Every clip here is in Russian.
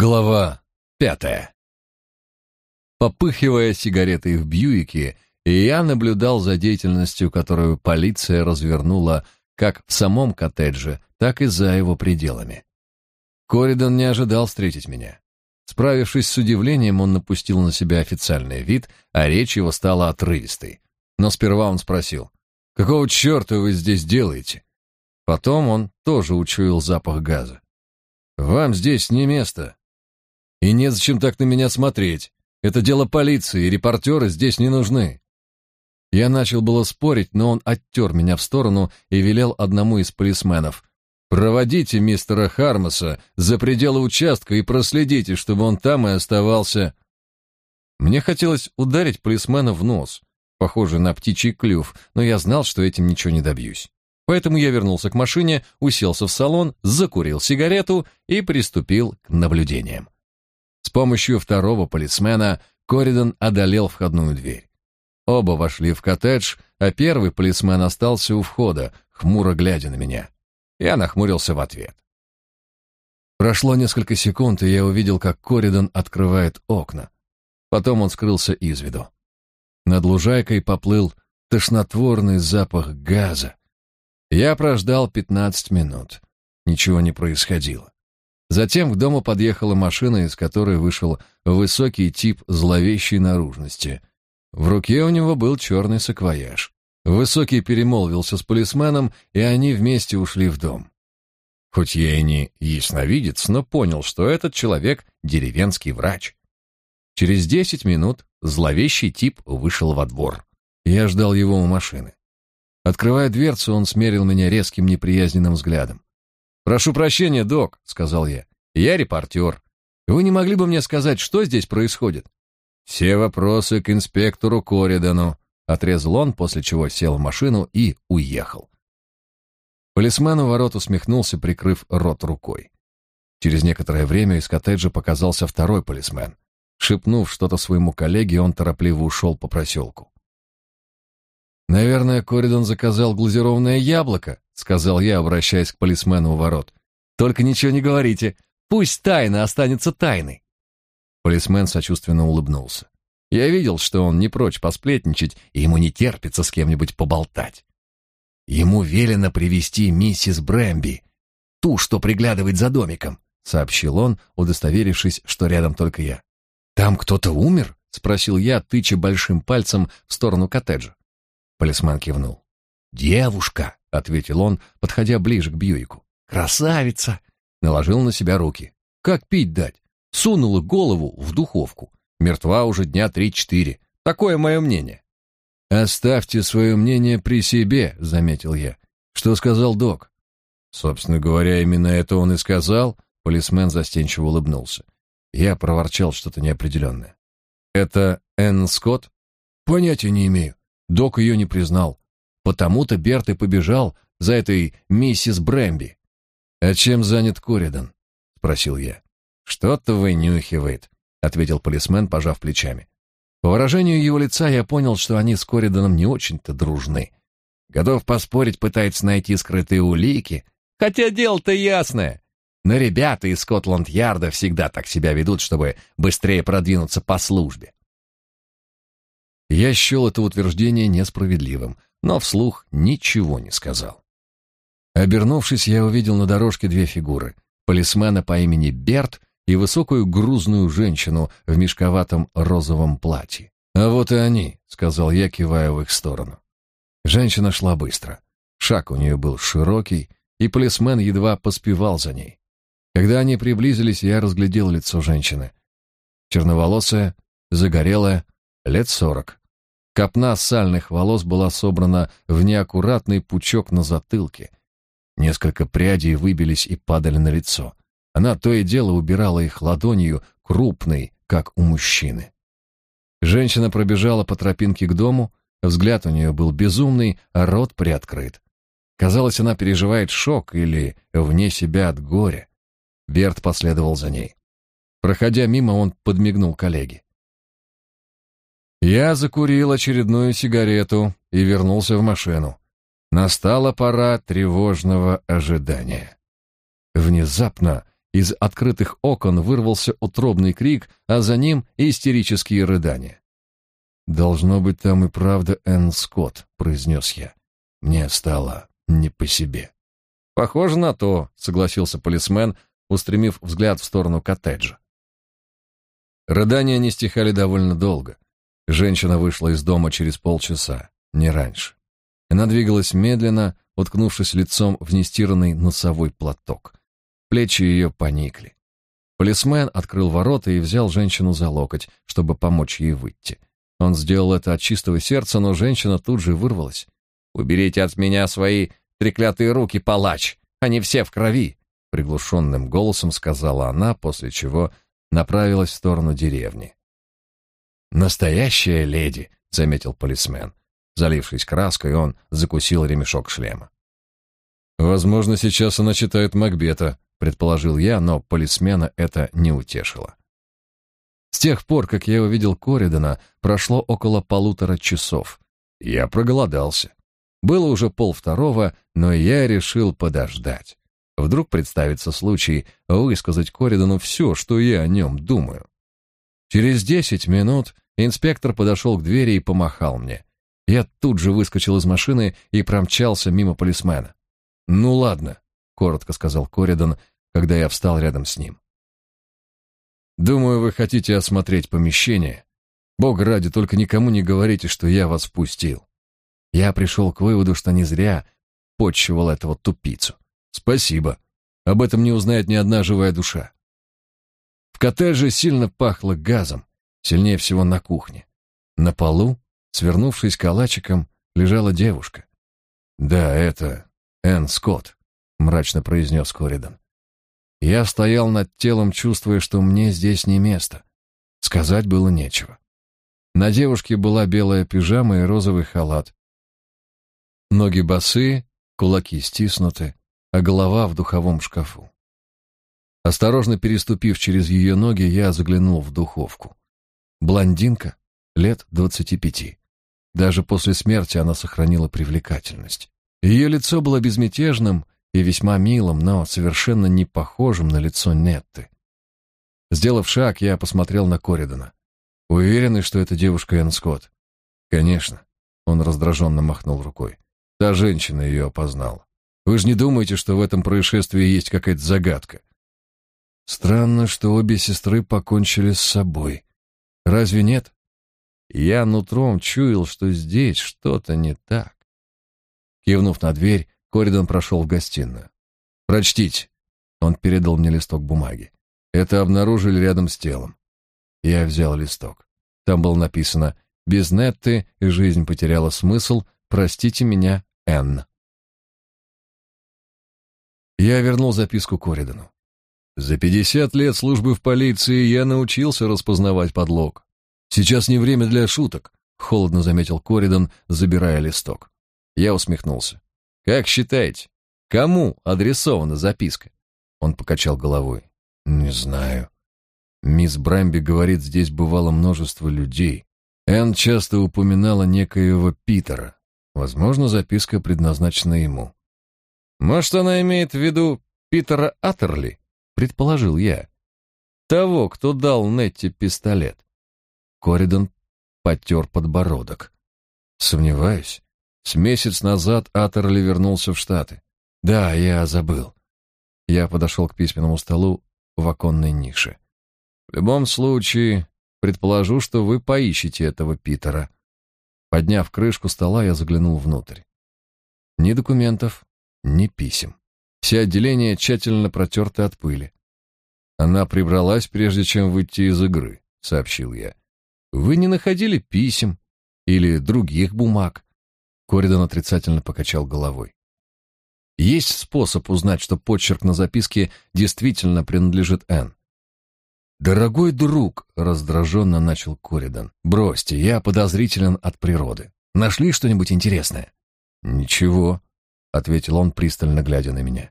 Глава пятая. Попыхивая сигаретой в Бьюике, я наблюдал за деятельностью, которую полиция развернула как в самом коттедже, так и за его пределами. Коридон не ожидал встретить меня. Справившись с удивлением, он напустил на себя официальный вид, а речь его стала отрывистой. Но сперва он спросил, «Какого черта вы здесь делаете?» Потом он тоже учуял запах газа. «Вам здесь не место», и незачем так на меня смотреть. Это дело полиции, репортеры здесь не нужны. Я начал было спорить, но он оттер меня в сторону и велел одному из полисменов. «Проводите мистера Хармоса за пределы участка и проследите, чтобы он там и оставался». Мне хотелось ударить полисмена в нос, похожий на птичий клюв, но я знал, что этим ничего не добьюсь. Поэтому я вернулся к машине, уселся в салон, закурил сигарету и приступил к наблюдениям. С помощью второго полисмена Коридон одолел входную дверь. Оба вошли в коттедж, а первый полисмен остался у входа, хмуро глядя на меня. Я нахмурился в ответ. Прошло несколько секунд, и я увидел, как Коридон открывает окна. Потом он скрылся из виду. Над лужайкой поплыл тошнотворный запах газа. Я прождал пятнадцать минут. Ничего не происходило. Затем к дому подъехала машина, из которой вышел высокий тип зловещей наружности. В руке у него был черный саквояж. Высокий перемолвился с полисменом, и они вместе ушли в дом. Хоть я и не ясновидец, но понял, что этот человек — деревенский врач. Через десять минут зловещий тип вышел во двор. Я ждал его у машины. Открывая дверцу, он смерил меня резким неприязненным взглядом. «Прошу прощения, док», — сказал я. «Я репортер. Вы не могли бы мне сказать, что здесь происходит?» «Все вопросы к инспектору Коридану», — отрезал он, после чего сел в машину и уехал. Полисмен у ворот усмехнулся, прикрыв рот рукой. Через некоторое время из коттеджа показался второй полисмен. Шепнув что-то своему коллеге, он торопливо ушел по проселку. «Наверное, Коридон заказал глазированное яблоко», — сказал я, обращаясь к полисмену у ворот. «Только ничего не говорите. Пусть тайна останется тайной». Полисмен сочувственно улыбнулся. Я видел, что он не прочь посплетничать, и ему не терпится с кем-нибудь поболтать. Ему велено привести миссис Брэмби, ту, что приглядывает за домиком, сообщил он, удостоверившись, что рядом только я. Там кто-то умер? спросил я, тыча большим пальцем в сторону коттеджа. Полисман кивнул. «Девушка», — ответил он, подходя ближе к Бьюику. «Красавица!» — наложил на себя руки. «Как пить дать?» Сунула голову в духовку. Мертва уже дня три-четыре. Такое мое мнение. «Оставьте свое мнение при себе», — заметил я. «Что сказал док?» Собственно говоря, именно это он и сказал. Полисмен застенчиво улыбнулся. Я проворчал что-то неопределенное. «Это Энн Скотт?» «Понятия не имею. Док ее не признал. Потому-то Берт и побежал за этой миссис Брэмби. «А чем занят Коридан?» — спросил я. «Что-то вынюхивает», — ответил полисмен, пожав плечами. По выражению его лица я понял, что они с Кориданом не очень-то дружны. Готов поспорить, пытается найти скрытые улики, хотя дело-то ясное. Но ребята из Скотланд-Ярда всегда так себя ведут, чтобы быстрее продвинуться по службе. Я счел это утверждение несправедливым, но вслух ничего не сказал. Обернувшись, я увидел на дорожке две фигуры — полисмена по имени Берт и высокую грузную женщину в мешковатом розовом платье. «А вот и они», — сказал я, кивая в их сторону. Женщина шла быстро. Шаг у нее был широкий, и полисмен едва поспевал за ней. Когда они приблизились, я разглядел лицо женщины. Черноволосая, загорелая, лет сорок. Копна сальных волос была собрана в неаккуратный пучок на затылке. Несколько прядей выбились и падали на лицо. Она то и дело убирала их ладонью, крупной, как у мужчины. Женщина пробежала по тропинке к дому, взгляд у нее был безумный, а рот приоткрыт. Казалось, она переживает шок или вне себя от горя. Берт последовал за ней. Проходя мимо, он подмигнул коллеге. Я закурил очередную сигарету и вернулся в машину. Настала пора тревожного ожидания. Внезапно Из открытых окон вырвался утробный крик, а за ним истерические рыдания. «Должно быть, там и правда Энн Скотт», — произнес я. Мне стало не по себе. «Похоже на то», — согласился полисмен, устремив взгляд в сторону коттеджа. Рыдания не стихали довольно долго. Женщина вышла из дома через полчаса, не раньше. Она двигалась медленно, уткнувшись лицом в нестиранный носовой платок. Плечи ее поникли. Полисмен открыл ворота и взял женщину за локоть, чтобы помочь ей выйти. Он сделал это от чистого сердца, но женщина тут же вырвалась. «Уберите от меня свои треклятые руки, палач! Они все в крови!» Приглушенным голосом сказала она, после чего направилась в сторону деревни. «Настоящая леди», — заметил полисмен. Залившись краской, он закусил ремешок шлема. «Возможно, сейчас она читает Макбета», — предположил я, но полисмена это не утешило. С тех пор, как я увидел Коридана, прошло около полутора часов. Я проголодался. Было уже полвторого, но я решил подождать. Вдруг представится случай высказать Коридану все, что я о нем думаю. Через десять минут инспектор подошел к двери и помахал мне. Я тут же выскочил из машины и промчался мимо полисмена. «Ну ладно», — коротко сказал Коридан, когда я встал рядом с ним. «Думаю, вы хотите осмотреть помещение. Бог ради, только никому не говорите, что я вас пустил. Я пришел к выводу, что не зря подчивал этого тупицу. Спасибо. Об этом не узнает ни одна живая душа. Коттедже сильно пахло газом, сильнее всего на кухне. На полу, свернувшись калачиком, лежала девушка. «Да, это Энн Скотт», — мрачно произнес Коридан. Я стоял над телом, чувствуя, что мне здесь не место. Сказать было нечего. На девушке была белая пижама и розовый халат. Ноги босые, кулаки стиснуты, а голова в духовом шкафу. Осторожно переступив через ее ноги, я заглянул в духовку. Блондинка, лет двадцати пяти. Даже после смерти она сохранила привлекательность. Ее лицо было безмятежным и весьма милым, но совершенно не похожим на лицо Нетты. Сделав шаг, я посмотрел на Коридана. Уверены, что это девушка Энн Скотт? Конечно. Он раздраженно махнул рукой. Та женщина ее опознала. Вы же не думаете, что в этом происшествии есть какая-то загадка? Странно, что обе сестры покончили с собой. Разве нет? Я нутром чуял, что здесь что-то не так. Кивнув на дверь, Коридан прошел в гостиную. «Прочтите». Он передал мне листок бумаги. Это обнаружили рядом с телом. Я взял листок. Там было написано «Без Нетты жизнь потеряла смысл. Простите меня, Н. Я вернул записку Коридану. За пятьдесят лет службы в полиции я научился распознавать подлог. Сейчас не время для шуток, холодно заметил Коридан, забирая листок. Я усмехнулся. Как считаете, кому адресована записка? Он покачал головой. Не знаю. Мисс Брамби говорит, здесь бывало множество людей. Энн часто упоминала некоего Питера. Возможно, записка предназначена ему. Может, она имеет в виду Питера Аттерли, предположил я. Того, кто дал Нетти пистолет. Коридан потер подбородок. Сомневаюсь. С месяц назад Аттерли вернулся в Штаты. Да, я забыл. Я подошел к письменному столу в оконной нише. В любом случае, предположу, что вы поищете этого Питера. Подняв крышку стола, я заглянул внутрь. Ни документов, ни писем. Все отделения тщательно протерты от пыли. Она прибралась, прежде чем выйти из игры, сообщил я. Вы не находили писем или других бумаг? Коридан отрицательно покачал головой. Есть способ узнать, что почерк на записке действительно принадлежит Энн. «Дорогой друг», — раздраженно начал Коридан, — «бросьте, я подозрителен от природы. Нашли что-нибудь интересное?» «Ничего», — ответил он, пристально глядя на меня.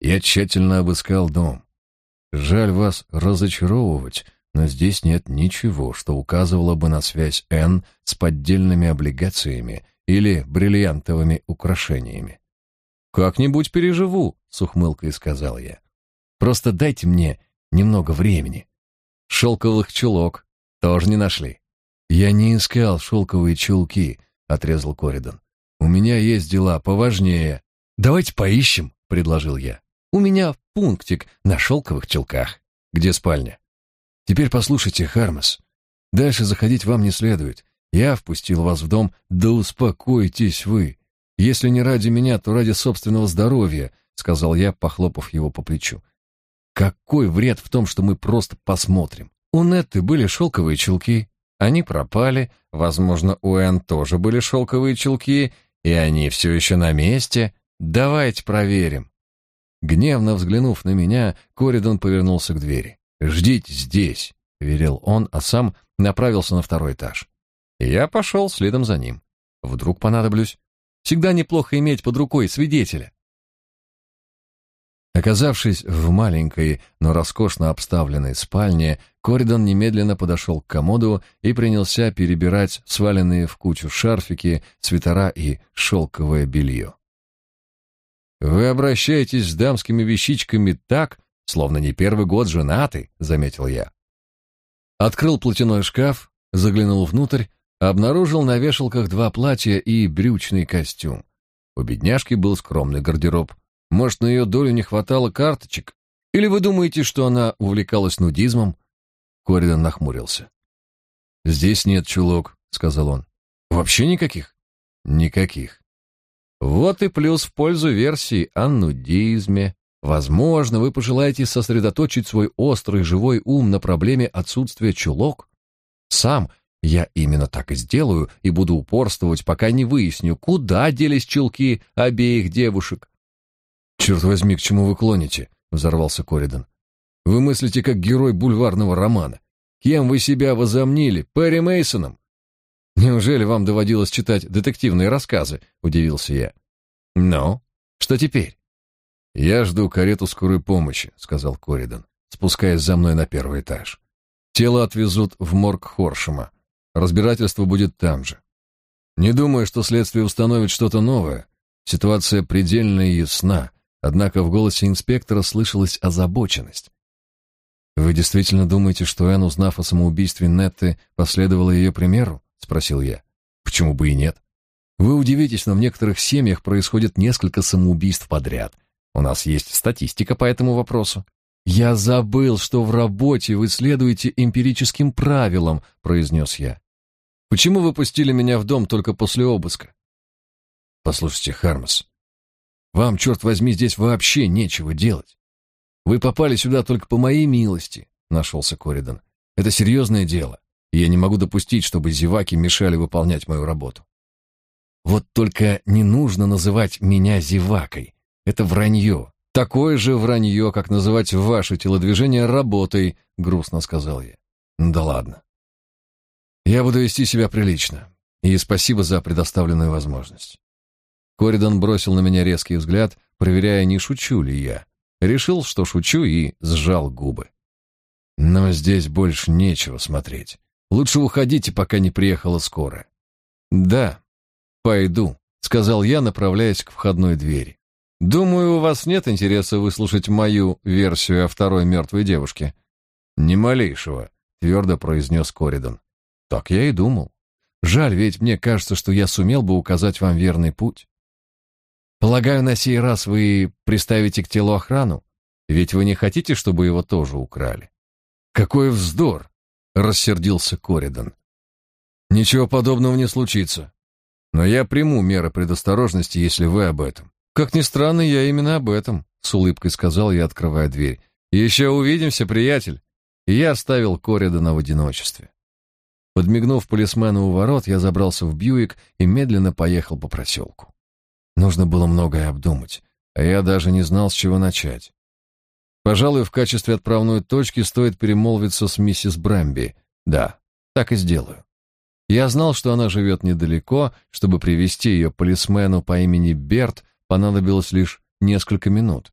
«Я тщательно обыскал дом. Жаль вас разочаровывать, но здесь нет ничего, что указывало бы на связь Н с поддельными облигациями или бриллиантовыми украшениями». «Как-нибудь переживу», — с ухмылкой сказал я. Просто дайте мне немного времени. Шелковых чулок тоже не нашли. Я не искал шелковые чулки, отрезал Коридан. У меня есть дела поважнее. Давайте поищем, предложил я. У меня пунктик на шелковых чулках. Где спальня? Теперь послушайте, Хармас. Дальше заходить вам не следует. Я впустил вас в дом, да успокойтесь вы. Если не ради меня, то ради собственного здоровья, сказал я, похлопав его по плечу. Какой вред в том, что мы просто посмотрим? У Нетты были шелковые чулки, они пропали, возможно, у Энн тоже были шелковые чулки, и они все еще на месте. Давайте проверим. Гневно взглянув на меня, Коридон повернулся к двери. «Ждите здесь», — велел он, а сам направился на второй этаж. Я пошел следом за ним. Вдруг понадоблюсь. Всегда неплохо иметь под рукой свидетеля. Оказавшись в маленькой, но роскошно обставленной спальне, Коридон немедленно подошел к комоду и принялся перебирать сваленные в кучу шарфики, свитера и шелковое белье. «Вы обращаетесь с дамскими вещичками так, словно не первый год женаты», — заметил я. Открыл платяной шкаф, заглянул внутрь, обнаружил на вешалках два платья и брючный костюм. У бедняжки был скромный гардероб. Может, на ее долю не хватало карточек? Или вы думаете, что она увлекалась нудизмом? Коридан нахмурился. «Здесь нет чулок», — сказал он. «Вообще никаких?» «Никаких». Вот и плюс в пользу версии о нудизме. Возможно, вы пожелаете сосредоточить свой острый живой ум на проблеме отсутствия чулок. Сам я именно так и сделаю и буду упорствовать, пока не выясню, куда делись чулки обеих девушек. «Черт возьми, к чему вы клоните?» — взорвался Коридан. «Вы мыслите, как герой бульварного романа. Кем вы себя возомнили? Перри Мейсоном? «Неужели вам доводилось читать детективные рассказы?» — удивился я. «Ну, что теперь?» «Я жду карету скорой помощи», — сказал Коридан, спускаясь за мной на первый этаж. «Тело отвезут в морг Хоршема. Разбирательство будет там же. Не думаю, что следствие установит что-то новое. Ситуация предельно ясна, однако в голосе инспектора слышалась озабоченность. «Вы действительно думаете, что Энн, узнав о самоубийстве Нетты, последовала ее примеру?» — спросил я. «Почему бы и нет? Вы удивитесь, но в некоторых семьях происходит несколько самоубийств подряд. У нас есть статистика по этому вопросу». «Я забыл, что в работе вы следуете эмпирическим правилам», — произнес я. «Почему вы пустили меня в дом только после обыска?» «Послушайте, Хармас, вам, черт возьми, здесь вообще нечего делать. Вы попали сюда только по моей милости», — нашелся Коридан. «Это серьезное дело, и я не могу допустить, чтобы зеваки мешали выполнять мою работу». «Вот только не нужно называть меня зевакой. Это вранье. Такое же вранье, как называть ваше телодвижение работой, грустно сказал я. Ну да ладно. Я буду вести себя прилично. И спасибо за предоставленную возможность. Коридан бросил на меня резкий взгляд, проверяя, не шучу ли я. Решил, что шучу, и сжал губы. Но здесь больше нечего смотреть. Лучше уходите, пока не приехала скорая. Да, пойду, сказал я, направляясь к входной двери. Думаю, у вас нет интереса выслушать мою версию о второй мертвой девушке. Ни малейшего, твердо произнес Коридан. Так я и думал. Жаль, ведь мне кажется, что я сумел бы указать вам верный путь. Полагаю, на сей раз вы приставите к телу охрану, ведь вы не хотите, чтобы его тоже украли. Какой вздор, рассердился Коридан. Ничего подобного не случится. Но я приму меры предосторожности, если вы об этом. Как ни странно, я именно об этом, с улыбкой сказал я, открывая дверь. Еще увидимся, приятель. И я оставил Коридана в одиночестве. Подмигнув полисмену у ворот, я забрался в Бьюик и медленно поехал по проселку. Нужно было многое обдумать, а я даже не знал, с чего начать. Пожалуй, в качестве отправной точки стоит перемолвиться с миссис Брэмби. Да, так и сделаю. Я знал, что она живет недалеко, чтобы привести ее полисмену по имени Берт понадобилось лишь несколько минут.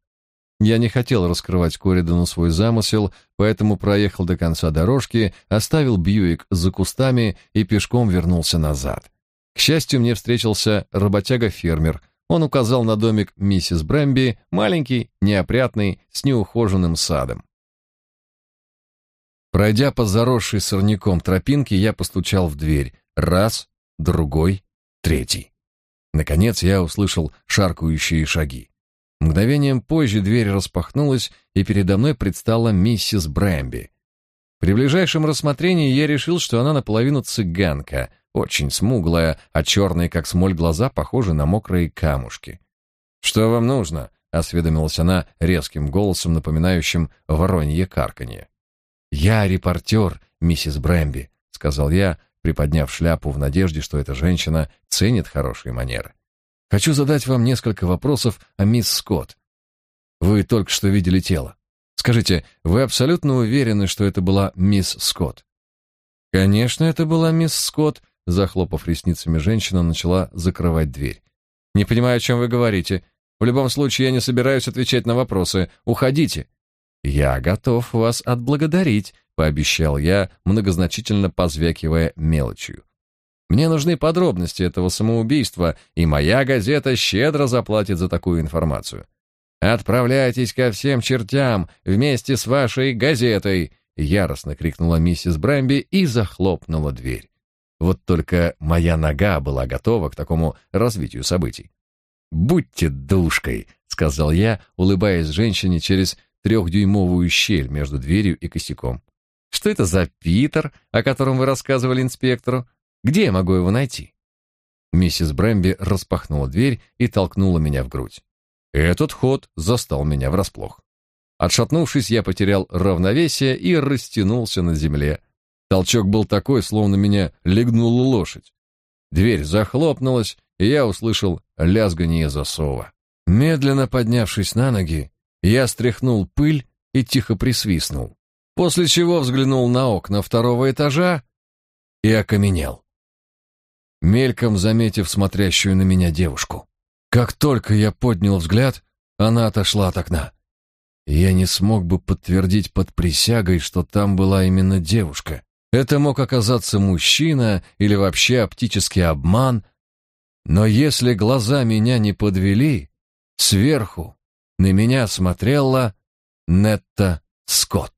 Я не хотел раскрывать Коридону свой замысел, поэтому проехал до конца дорожки, оставил Бьюик за кустами и пешком вернулся назад. К счастью, мне встретился работяга-фермер. Он указал на домик миссис Брэмби, маленький, неопрятный, с неухоженным садом. Пройдя по заросшей сорняком тропинке, я постучал в дверь. Раз, другой, третий. Наконец я услышал шаркающие шаги. Мгновением позже дверь распахнулась, и передо мной предстала миссис Брэмби. При ближайшем рассмотрении я решил, что она наполовину цыганка, очень смуглая, а черные, как смоль, глаза похожи на мокрые камушки. «Что вам нужно?» — осведомилась она резким голосом, напоминающим воронье карканье. «Я репортер, миссис Брэмби», — сказал я, приподняв шляпу в надежде, что эта женщина ценит хорошие манеры. «Хочу задать вам несколько вопросов о мисс Скотт. Вы только что видели тело. Скажите, вы абсолютно уверены, что это была мисс Скотт?» «Конечно, это была мисс Скотт», — захлопав ресницами, женщина начала закрывать дверь. «Не понимаю, о чем вы говорите. В любом случае, я не собираюсь отвечать на вопросы. Уходите». «Я готов вас отблагодарить», — пообещал я, многозначительно позвякивая мелочью. «Мне нужны подробности этого самоубийства, и моя газета щедро заплатит за такую информацию». «Отправляйтесь ко всем чертям вместе с вашей газетой!» — яростно крикнула миссис Брэмби и захлопнула дверь. Вот только моя нога была готова к такому развитию событий. «Будьте душкой», — сказал я, улыбаясь женщине через трехдюймовую щель между дверью и косяком. «Что это за Питер, о котором вы рассказывали инспектору? Где я могу его найти?» Миссис Брэмби распахнула дверь и толкнула меня в грудь. Этот ход застал меня врасплох. Отшатнувшись, я потерял равновесие и растянулся на земле. Толчок был такой, словно меня легнула лошадь. Дверь захлопнулась, и я услышал лязганье засова. Медленно поднявшись на ноги, я стряхнул пыль и тихо присвистнул, после чего взглянул на окна второго этажа и окаменел, мельком заметив смотрящую на меня девушку. Как только я поднял взгляд, она отошла от окна. Я не смог бы подтвердить под присягой, что там была именно девушка. Это мог оказаться мужчина или вообще оптический обман, но если глаза меня не подвели, сверху на меня смотрела Нетта Скотт.